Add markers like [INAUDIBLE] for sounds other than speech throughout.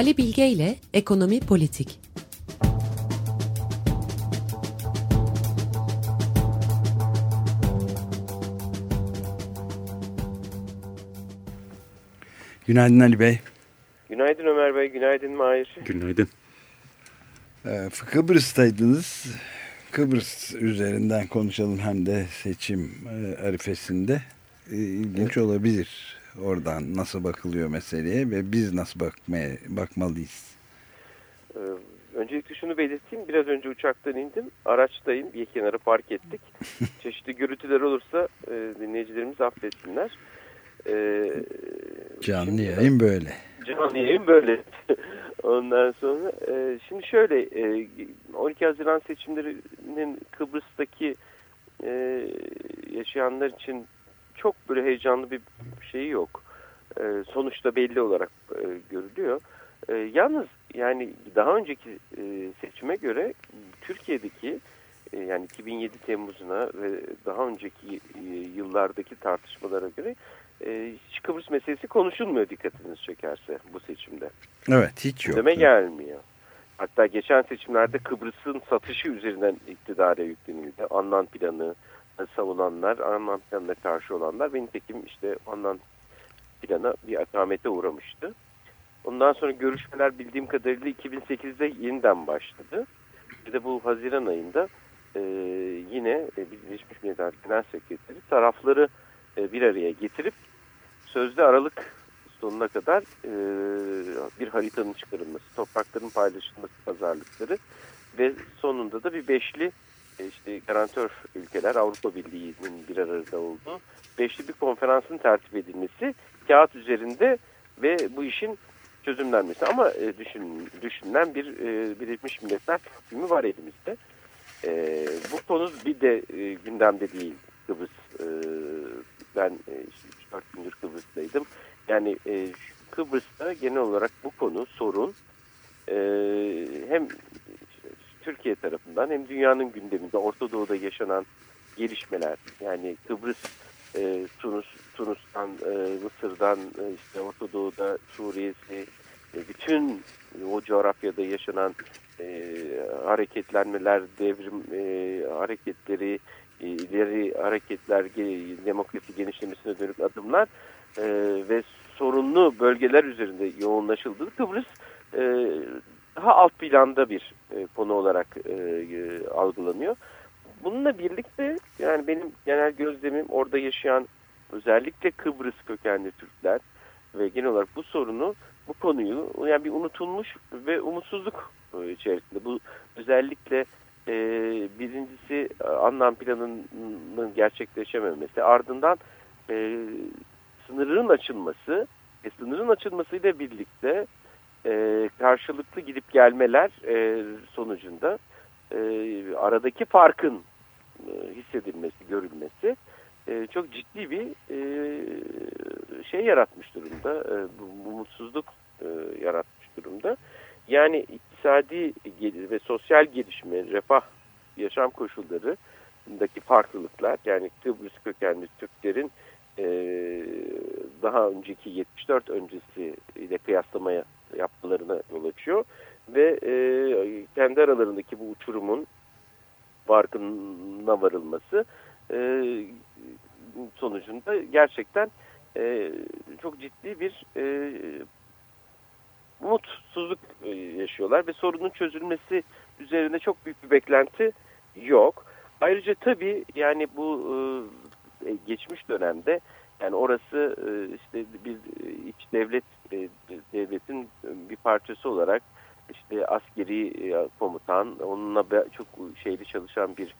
Ali Bilge ile Ekonomi Politik. Günaydın Ali Bey. Günaydın Ömer Bey, günaydın Mahir. Günaydın. Ee, Kıbrıs'taydınız. Kıbrıs üzerinden konuşalım hem de seçim e, arifesinde. Ee, ilginç olabilir oradan nasıl bakılıyor meseleye ve biz nasıl bakmaya bakmalıyız. Ee, öncelikle şunu belirteyim. Biraz önce uçaktan indim. Araçtayım. Bir kenara park ettik. [LAUGHS] Çeşitli gürültüler olursa e, dinleyicilerimiz affetsinler. Ee, canlı yayın böyle. Canlı yayın böyle. [LAUGHS] Ondan sonra e, şimdi şöyle e, 12 Haziran seçimlerinin Kıbrıs'taki e, yaşayanlar için çok böyle heyecanlı bir şeyi yok. E, sonuçta belli olarak e, görülüyor. E, yalnız yani daha önceki e, seçime göre Türkiye'deki e, yani 2007 Temmuz'una ve daha önceki e, yıllardaki tartışmalara göre e, Kıbrıs meselesi konuşulmuyor dikkatiniz çekerse bu seçimde. Evet hiç yok. Deme gelmiyor. Hatta geçen seçimlerde Kıbrıs'ın satışı üzerinden iktidara yüklenildi. Annan planı savunanlar, Annan planına karşı olanlar ve nitekim işte Annan plana bir akamete uğramıştı. Ondan sonra görüşmeler bildiğim kadarıyla 2008'de yeniden başladı. Bir de bu Haziran ayında e, yine Birleşmiş Milletler Genel Sekreteri tarafları e, bir araya getirip sözde Aralık sonuna kadar e, bir haritanın çıkarılması, toprakların paylaşılması, pazarlıkları ve sonunda da bir beşli e, işte garantör ülkeler Avrupa Birliği'nin bir arada olduğu beşli bir konferansın tertip edilmesi kağıt üzerinde ve bu işin çözümlenmesi. Ama e, düşün, düşünülen bir e, Birleşmiş Milletler takvimi var elimizde. E, bu konu bir de e, gündemde değil Kıbrıs. E, ben e, işte 3-4 gündür Kıbrıs'taydım. Yani e, Kıbrıs'ta genel olarak bu konu sorun e, hem Türkiye tarafından hem dünyanın gündeminde Orta Doğu'da yaşanan gelişmeler yani Kıbrıs e, Tunus, Tunus'tan, e, Mısır'dan e, işte Orta Doğu'da Suriye'si e, bütün o coğrafyada yaşanan e, hareketlenmeler, devrim e, hareketleri, e, ileri hareketler, demokrasi genişlemesine dönük adımlar e, ve sorunlu bölgeler üzerinde yoğunlaşıldığı Kıbrıs e, daha alt planda bir e, konu olarak e, e, algılanıyor. Bununla birlikte yani benim genel gözlemim orada yaşayan özellikle Kıbrıs kökenli Türkler ve genel olarak bu sorunu, bu konuyu yani bir unutulmuş ve umutsuzluk e, içerisinde. Bu özellikle e, birincisi anlam planının gerçekleşememesi ardından e, sınırın açılması e, sınırın açılmasıyla birlikte e, karşılıklı gidip gelmeler e, sonucunda e, aradaki farkın e, hissedilmesi, görülmesi e, çok ciddi bir e, şey yaratmış durumda. E, bu, bu mutsuzluk e, yaratmış durumda. Yani iktisadi ve sosyal gelişme, refah, yaşam koşullarındaki farklılıklar yani Kıbrıs kökenli Türklerin e, daha önceki 74 öncesi ile kıyaslamaya yapmalarına yol açıyor. Ve e, kendi aralarındaki bu uçurumun farkına varılması e, sonucunda gerçekten e, çok ciddi bir e, mutsuzluk e, yaşıyorlar ve sorunun çözülmesi üzerinde çok büyük bir beklenti yok. Ayrıca tabii yani bu e, geçmiş dönemde yani orası e, işte bir iç devlet e, devletin bir parçası olarak işte askeri e, komutan, onunla çok şeyli çalışan bir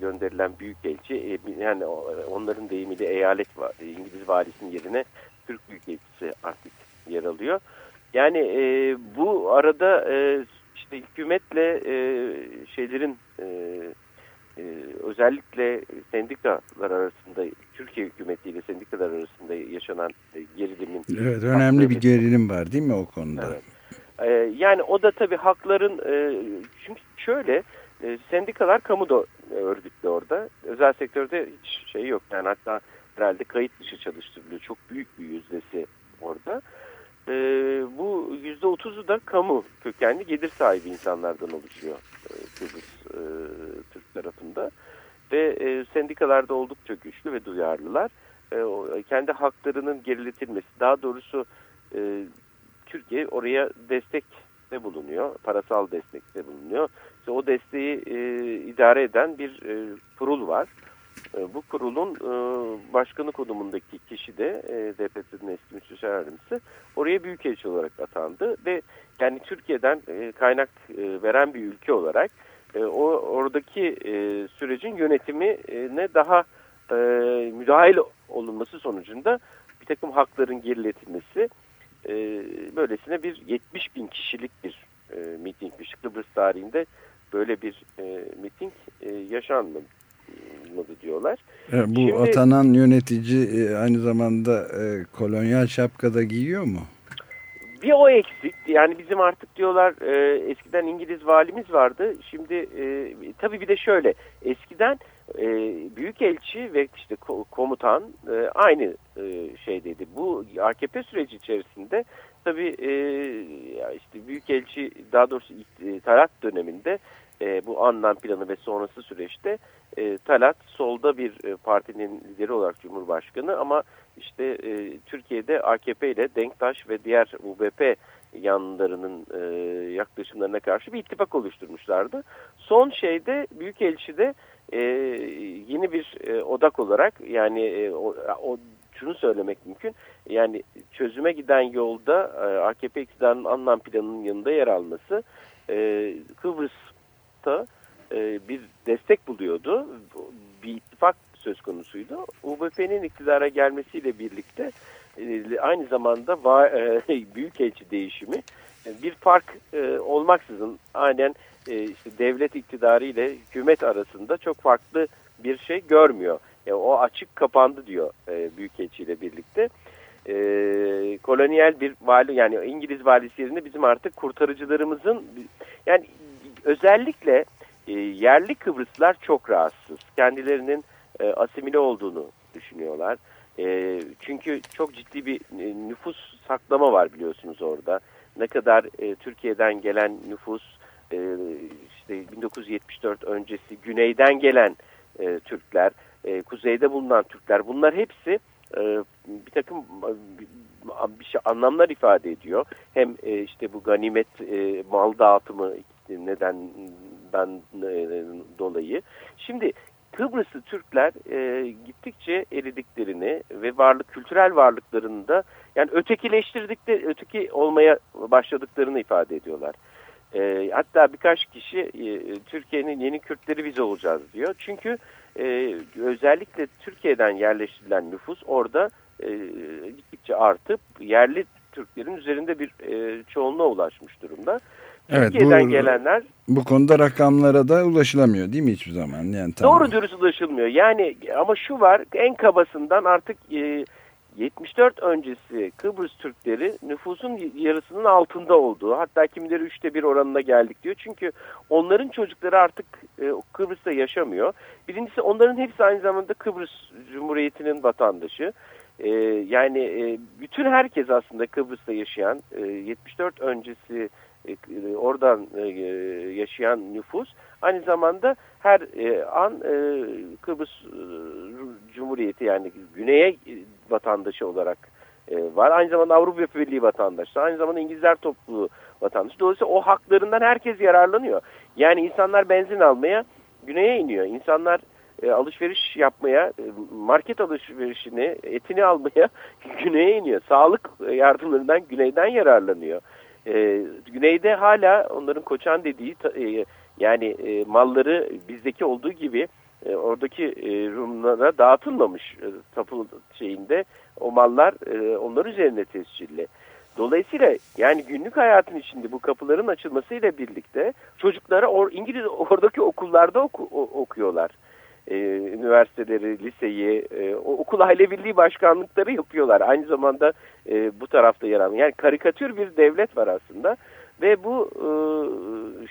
gönderilen büyük elçi, yani onların deyimiyle eyalet İngiliz valisinin yerine Türk büyükelçisi artık yer alıyor. Yani bu arada işte hükümetle şeylerin e, özellikle sendikalar arasında Türkiye hükümetiyle sendikalar arasında yaşanan e, gerilimin Evet önemli bir gerilim var değil mi o konuda? Evet. E, yani o da tabii hakların e, çünkü şöyle e, sendikalar kamu da örgütlü orada. Özel sektörde hiç şey yok. Yani hatta herhalde kayıt dışı çalıştırılıyor. Çok büyük bir yüzdesi orada. E, bu yüzde otuz nüfusu da kamu kökenli gelir sahibi insanlardan oluşuyor e, Kıbrıs e, Türk tarafında. Ve e, sendikalarda oldukça güçlü ve duyarlılar. E, kendi haklarının geriletilmesi, daha doğrusu e, Türkiye oraya destekte bulunuyor, parasal destekte bulunuyor. İşte o desteği e, idare eden bir e, kurul var. E, bu kurulun e, başkanı konumundaki kişi de e, DPP'nin eski müsteşar yardımcısı oraya büyükelçi olarak atandı ve yani Türkiye'den e, kaynak e, veren bir ülke olarak e, o oradaki e, sürecin yönetimine daha e, müdahil olunması sonucunda bir takım hakların geriletilmesi e, böylesine bir 70 bin kişilik bir e, mitingmiş. Kıbrıs tarihinde böyle bir e, miting e, yaşanmadı diyorlar. Evet, bu Şimdi, atanan yönetici e, aynı zamanda e, kolonyal şapkada giyiyor mu? Bir o eksik. Yani bizim artık diyorlar e, eskiden İngiliz valimiz vardı. Şimdi e, tabii bir de şöyle. Eskiden e, büyükelçi ve işte komutan e, aynı e, şeydeydi. Bu AKP süreci içerisinde tabii e, işte büyükelçi daha doğrusu e, Talat döneminde e, bu Annan planı ve sonrası süreçte e, Talat solda bir e, partinin lideri olarak Cumhurbaşkanı ama işte e, Türkiye'de AKP ile Denktaş ve diğer UBP yanlarının e, yaklaşımlarına karşı bir ittifak oluşturmuşlardı. Son şeyde Büyükelçi'de e, yeni bir e, odak olarak yani e, o, o şunu söylemek mümkün. Yani çözüme giden yolda e, AKP iktidarının anlam planının yanında yer alması e, Kıbrıs'ta e, bir destek buluyordu. Bir ittifak söz konusuydu. UBP'nin iktidara gelmesiyle birlikte e, aynı zamanda va, e, [LAUGHS] değişimi e, bir fark olmaksızın aynen işte devlet iktidarı ile hükümet arasında çok farklı bir şey görmüyor. Yani o açık kapandı diyor e, Büyükelçi ile birlikte. E, kolonyal bir vali yani İngiliz valisi yerine bizim artık kurtarıcılarımızın yani özellikle e, yerli Kıbrıslılar çok rahatsız. Kendilerinin e, asimile olduğunu düşünüyorlar. E, çünkü çok ciddi bir e, nüfus saklama var biliyorsunuz orada. Ne kadar e, Türkiye'den gelen nüfus e, işte 1974 öncesi güneyden gelen e, Türkler, e, kuzeyde bulunan Türkler bunlar hepsi e, bir takım bir şey, anlamlar ifade ediyor. Hem e, işte bu ganimet e, mal dağıtımı nedenden e, dolayı. Şimdi Kıbrıslı Türkler e, gittikçe eridiklerini ve varlık kültürel varlıklarını da yani ötekileştirdikleri öteki olmaya başladıklarını ifade ediyorlar. E, hatta birkaç kişi e, Türkiye'nin yeni Kürtleri biz olacağız diyor. Çünkü e, özellikle Türkiye'den yerleştirilen nüfus orada e, gittikçe artıp yerli Türklerin üzerinde bir e, çoğunluğa ulaşmış durumda. Evet, Türkiye'den bu, gelenler... Bu konuda rakamlara da ulaşılamıyor değil mi hiçbir zaman? Yani tamam. Doğru dürüst ulaşılmıyor. Yani ama şu var en kabasından artık e, 74 öncesi Kıbrıs Türkleri nüfusun yarısının altında olduğu hatta kimileri üçte bir oranına geldik diyor. Çünkü onların çocukları artık e, Kıbrıs'ta yaşamıyor. Birincisi onların hepsi aynı zamanda Kıbrıs Cumhuriyeti'nin vatandaşı. E, yani e, bütün herkes aslında Kıbrıs'ta yaşayan e, 74 öncesi oradan e, yaşayan nüfus aynı zamanda her e, an Kıbrıs Cumhuriyeti yani güneye vatandaşı olarak var. Aynı zamanda Avrupa Birliği vatandaşı, aynı zamanda İngilizler topluluğu vatandaşı. Dolayısıyla o haklarından herkes yararlanıyor. Yani insanlar benzin almaya güneye iniyor. İnsanlar alışveriş yapmaya, market alışverişini, etini almaya [LAUGHS] güneye iniyor. Sağlık yardımlarından güneyden yararlanıyor. E, güneyde hala onların koçan dediği e, yani e, malları bizdeki olduğu gibi e, oradaki e, Rumlara dağıtılmamış e, tapu şeyinde o mallar e, onlar üzerine tescilli. Dolayısıyla yani günlük hayatın içinde bu kapıların açılmasıyla birlikte çocuklara or, İngiliz oradaki okullarda oku, okuyorlar e, üniversiteleri, liseyi, e, okul aile birliği başkanlıkları yapıyorlar. Aynı zamanda e, bu tarafta yer alan. Yani karikatür bir devlet var aslında. Ve bu e,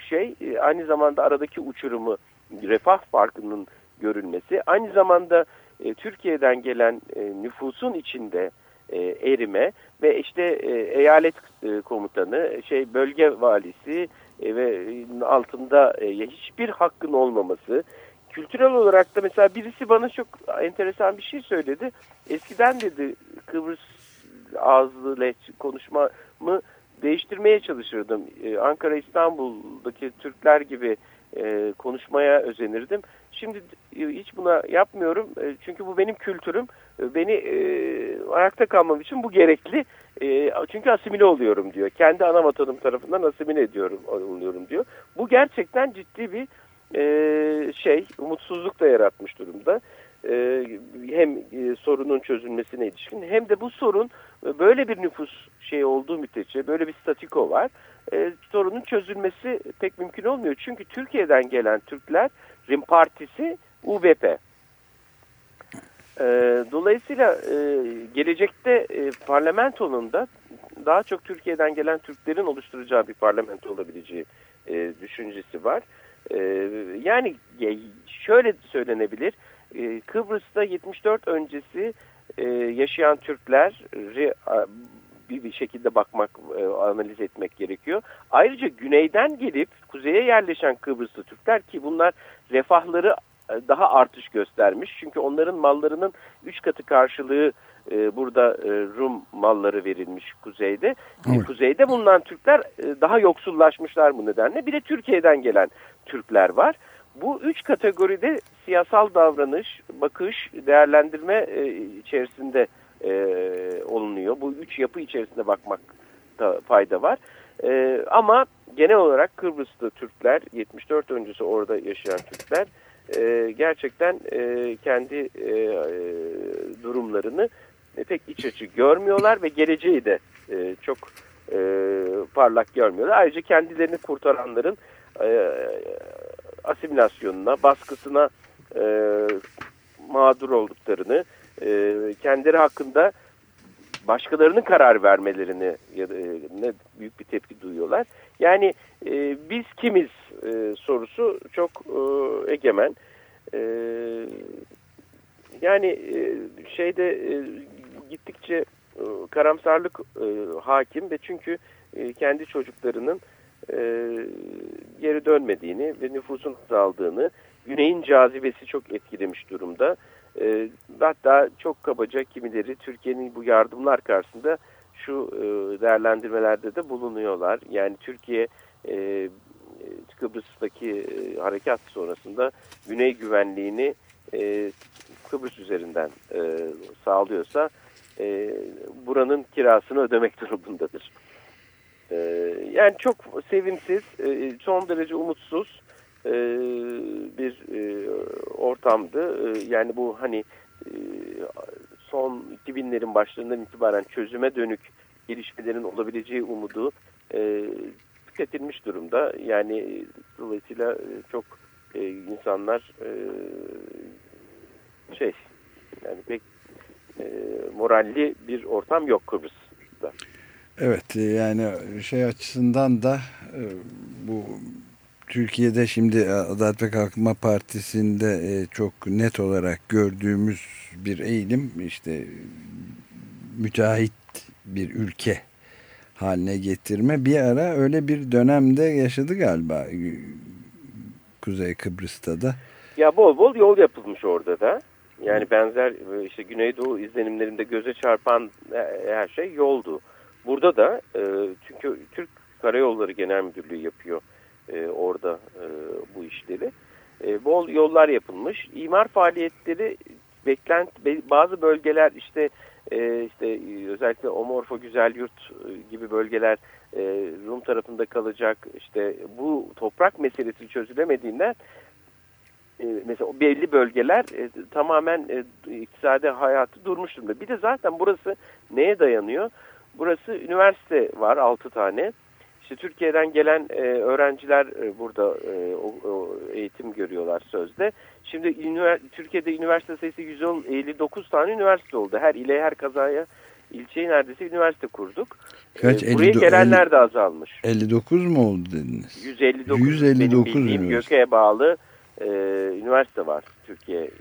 şey e, aynı zamanda aradaki uçurumu, refah farkının görülmesi, aynı zamanda e, Türkiye'den gelen e, nüfusun içinde e, erime ve işte e, eyalet e, komutanı, şey bölge valisi e, ve altında e, hiçbir hakkın olmaması. Kültürel olarak da mesela birisi bana çok enteresan bir şey söyledi. Eskiden dedi Kıbrıs ağızlı leç konuşmamı değiştirmeye çalışırdım. Ee, Ankara İstanbul'daki Türkler gibi e, konuşmaya özenirdim. Şimdi e, hiç buna yapmıyorum. E, çünkü bu benim kültürüm. Beni ayakta kalmam için bu gerekli. Çünkü asimile oluyorum diyor. Kendi ana vatanım tarafından asimile ediyorum oluyorum diyor. Bu gerçekten ciddi bir e, şey, umutsuzluk da yaratmış durumda. E, hem e, sorunun çözülmesine ilişkin hem de bu sorun e, böyle bir nüfus şey olduğu müddetçe böyle bir statiko var. sorunun çözülmesi pek mümkün olmuyor. Çünkü Türkiye'den gelen Türklerin partisi UBP. dolayısıyla gelecekte parlamentonun da daha çok Türkiye'den gelen Türklerin oluşturacağı bir parlamento olabileceği düşüncesi var. Yani şöyle söylenebilir. E, Kıbrıs'ta 74 öncesi e, yaşayan Türkleri bir, bir şekilde bakmak, e, analiz etmek gerekiyor. Ayrıca güneyden gelip kuzeye yerleşen Kıbrıslı Türkler ki bunlar refahları e, daha artış göstermiş. Çünkü onların mallarının 3 katı karşılığı e, burada e, Rum malları verilmiş kuzeyde. E, evet. Kuzeyde bulunan Türkler e, daha yoksullaşmışlar bu nedenle. Bir de Türkiye'den gelen Türkler var. Bu üç kategoride siyasal davranış, bakış, değerlendirme e, içerisinde e, olunuyor. Bu üç yapı içerisinde bakmakta fayda var. E, ama genel olarak Kıbrıs'ta Türkler, 74 öncesi orada yaşayan Türkler e, gerçekten e, kendi e, durumlarını pek iç açı görmüyorlar ve geleceği de e, çok e, parlak görmüyorlar. Ayrıca kendilerini kurtaranların e, asimilasyonuna, baskısına e, mağdur olduklarını, e, kendileri hakkında başkalarının karar vermelerini ya da, e, büyük bir tepki duyuyorlar. Yani e, biz kimiz e, sorusu çok e, egemen. E, yani e, şeyde e, gittikçe e, karamsarlık e, hakim ve çünkü e, kendi çocuklarının e, geri dönmediğini ve nüfusun azaldığını, güneyin cazibesi çok etkilemiş durumda. E, hatta çok kabaca kimileri Türkiye'nin bu yardımlar karşısında şu e, değerlendirmelerde de bulunuyorlar. Yani Türkiye e, Kıbrıs'taki e, harekat sonrasında güney güvenliğini Kıbrıs üzerinden sağlıyorsa buranın kirasını ödemek [LAUGHS] durumundadır. Ee, yani çok sevimsiz, e, son derece umutsuz e, bir e, ortamdı. yani bu hani son 2000'lerin başlarından itibaren çözüme dönük gelişmelerin olabileceği umudu tüketilmiş durumda. Yani dolayısıyla çok insanlar şey yani pek moralli bir ortam yok Kıbrıs'ta. Evet yani şey açısından da e, bu Türkiye'de şimdi Adalet ve Kalkınma Partisi'nde e, çok net olarak gördüğümüz bir eğilim işte müteahhit bir ülke haline getirme bir ara öyle bir dönemde yaşadı galiba Kuzey Kıbrıs'ta da. Ya bol bol yol yapılmış orada da. Yani benzer işte Güneydoğu izlenimlerinde göze çarpan her şey yoldu. Burada da e, çünkü Türk Karayolları Genel Müdürlüğü yapıyor e, orada e, bu işleri. E, bol yollar yapılmış. İmar faaliyetleri beklent bazı bölgeler işte e, işte özellikle Omorfo Güzel Yurt e, gibi bölgeler e, Rum tarafında kalacak. İşte bu toprak meselesi çözülemediğinden e, mesela belli bölgeler e, tamamen e, iktisadi hayatı durmuş durumda. Bir de zaten burası neye dayanıyor? Burası üniversite var 6 tane. İşte Türkiye'den gelen e, öğrenciler e, burada e, o, o eğitim görüyorlar sözde. Şimdi ünivers Türkiye'de üniversite sayısı 159 tane üniversite oldu. Her ile her kazaya ilçeyi neredeyse üniversite kurduk. Kaç? E, buraya 50, gelenler 50, de azalmış. 59 mu oldu dediniz? 159. 159 benim bildiğim Göke'ye bağlı e, üniversite var Türkiye. E,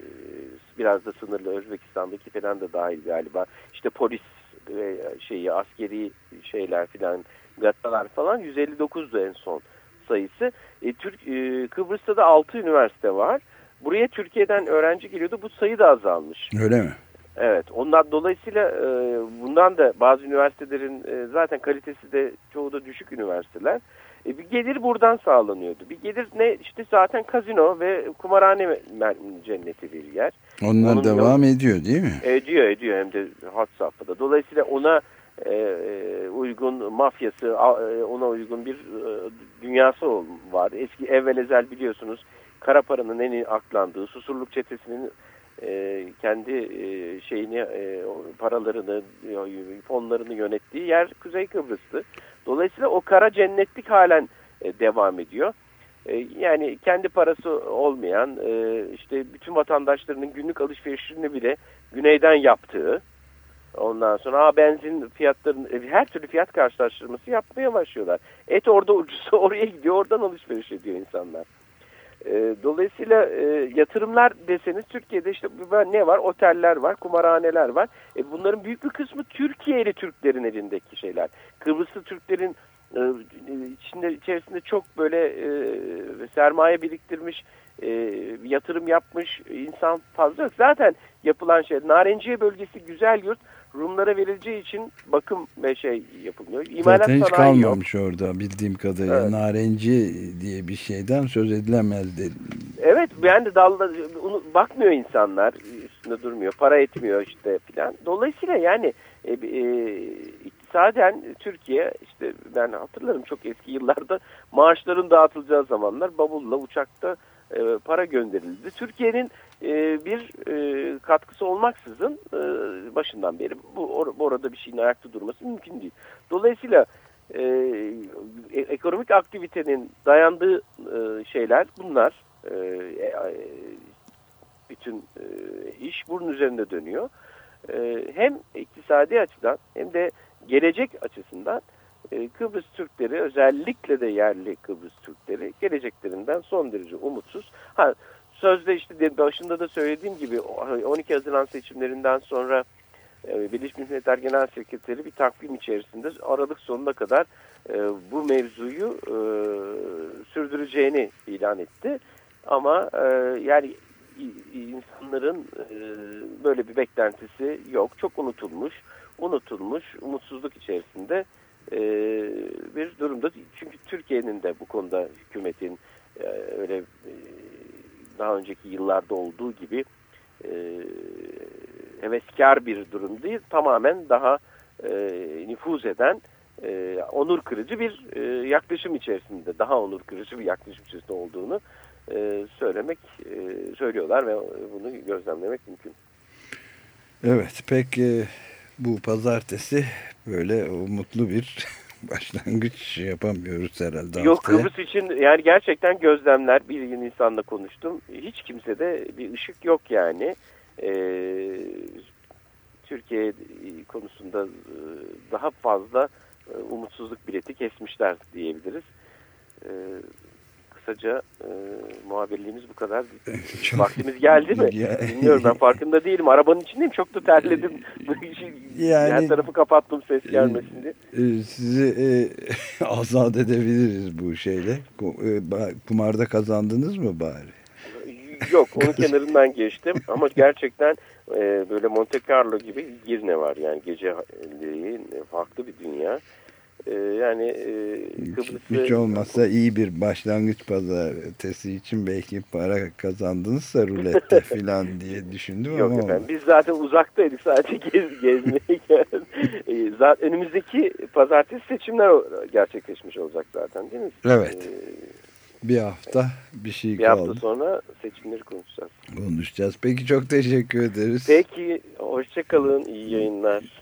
biraz da sınırlı Özbekistan'daki falan da dahil galiba. İşte polis ve şeyi askeri şeyler filan gattalar falan 159'du en son sayısı. E, Türk e, Kıbrıs'ta da 6 üniversite var. Buraya Türkiye'den öğrenci geliyordu. Bu sayı da azalmış. Öyle mi? Evet. Ondan dolayısıyla e, bundan da bazı üniversitelerin e, zaten kalitesi de çoğu da düşük üniversiteler. E, bir gelir buradan sağlanıyordu. Bir gelir ne işte zaten kazino ve kumarhane cenneti bir yer. Onlar Onun devam yok, ediyor değil mi? Ediyor ediyor hem de hat safhada. Dolayısıyla ona e, uygun mafyası, e, ona uygun bir e, dünyası var. Eski evvel ezel biliyorsunuz kara paranın en iyi aklandığı, susurluk çetesinin e, kendi e, şeyini e, paralarını e, fonlarını yönettiği yer Kuzey Kıbrıs'tı. Dolayısıyla o kara cennetlik halen e, devam ediyor. E, yani kendi parası olmayan e, işte bütün vatandaşlarının günlük alışverişini bile güneyden yaptığı ondan sonra aa, benzin fiyatlarının her türlü fiyat karşılaştırması yapmaya başlıyorlar. Et orada ucuzsa [LAUGHS] oraya gidiyor oradan alışveriş ediyor insanlar. E, dolayısıyla e, yatırımlar deseniz Türkiye'de işte ne var? Oteller var, kumarhaneler var. E, bunların büyük bir kısmı Türkiye'li Türklerin elindeki şeyler. Kıbrıslı Türklerin e, içinde içerisinde çok böyle sermaye biriktirmiş, yatırım yapmış insan fazla yok. Zaten yapılan şey Narenciye bölgesi güzel yurt. Rumlara verileceği için bakım ve şey yapılmıyor. İmalat Zaten hiç kalmamış yok. orada bildiğim kadarıyla. Evet. Narenci diye bir şeyden söz edilemez. Evet yani dalda bakmıyor insanlar üstünde durmuyor. Para etmiyor işte filan. Dolayısıyla yani e, e, iktisaden Türkiye işte ben hatırlarım çok eski yıllarda [LAUGHS] maaşların dağıtılacağı zamanlar bavulla uçakta e, para gönderildi. Türkiye'nin e, bir e, katkısı olmaksızın başından beri bu orada bir şeyin ayakta durması mümkün değil. Dolayısıyla ekonomik aktivitenin dayandığı şeyler bunlar. Bütün iş bunun üzerinde dönüyor. Hem iktisadi açıdan hem de gelecek açısından e, Kıbrıs Türkleri özellikle de yerli Kıbrıs Türkleri geleceklerinden son derece umutsuz. Ha, sözde işte başında da söylediğim gibi 12 Haziran seçimlerinden sonra e, Birleşmiş Milletler Genel Sekreteri bir takvim içerisinde Aralık sonuna kadar e, bu mevzuyu sürdüreceğini ilan etti. Ama yani insanların böyle bir beklentisi yok. Çok unutulmuş, unutulmuş, umutsuzluk içerisinde e, bir durumda. Çünkü Türkiye'nin de bu konuda hükümetin e, öyle e, daha önceki yıllarda olduğu gibi heveskar bir durum değil. Tamamen daha nüfuz eden onur kırıcı bir yaklaşım içerisinde, daha onur kırıcı bir yaklaşım içerisinde olduğunu söylemek, söylüyorlar ve bunu gözlemlemek mümkün. Evet, peki bu pazartesi böyle umutlu bir [LAUGHS] başlangıç yapamıyoruz herhalde. Yok haftaya. Kıbrıs için yani gerçekten gözlemler bir insanla konuştum. Hiç kimsede bir ışık yok yani. Ee, Türkiye konusunda e, daha fazla e, umutsuzluk bileti kesmişler diyebiliriz. Ee, kısaca e, muhabirliğimiz bu kadar. [LAUGHS] Çok... Vaktimiz geldi mi? [LAUGHS] Ya... Bilmiyorum ben farkında değilim. Arabanın içindeyim çok da terledim. Yani... Her tarafı kapattım ses gelmesin diye. E, sizi e, [LAUGHS] azat edebiliriz bu şeyle. E, kumarda kazandınız mı bari? Yok onun [LAUGHS] kenarından geçtim ama gerçekten e, böyle Monte Carlo gibi Girne var yani gece farklı bir dünya. Ee, yani e, Kıbrıs'ı... Hiç olmazsa iyi bir başlangıç pazartesi için belki para kazandınızsa rulette [LAUGHS] falan diye düşündüm Yok ama... Yok efendim biz zaten uzaktaydık sadece [LAUGHS] gez, gezmeye e, zaten önümüzdeki pazartesi seçimler gerçekleşmiş olacak zaten değil mi? Evet. Ee, bir hafta bir şey bir kaldı. Bir hafta sonra seçimleri konuşacağız. Konuşacağız. Peki çok teşekkür ederiz. Peki hoşçakalın. İyi yayınlar.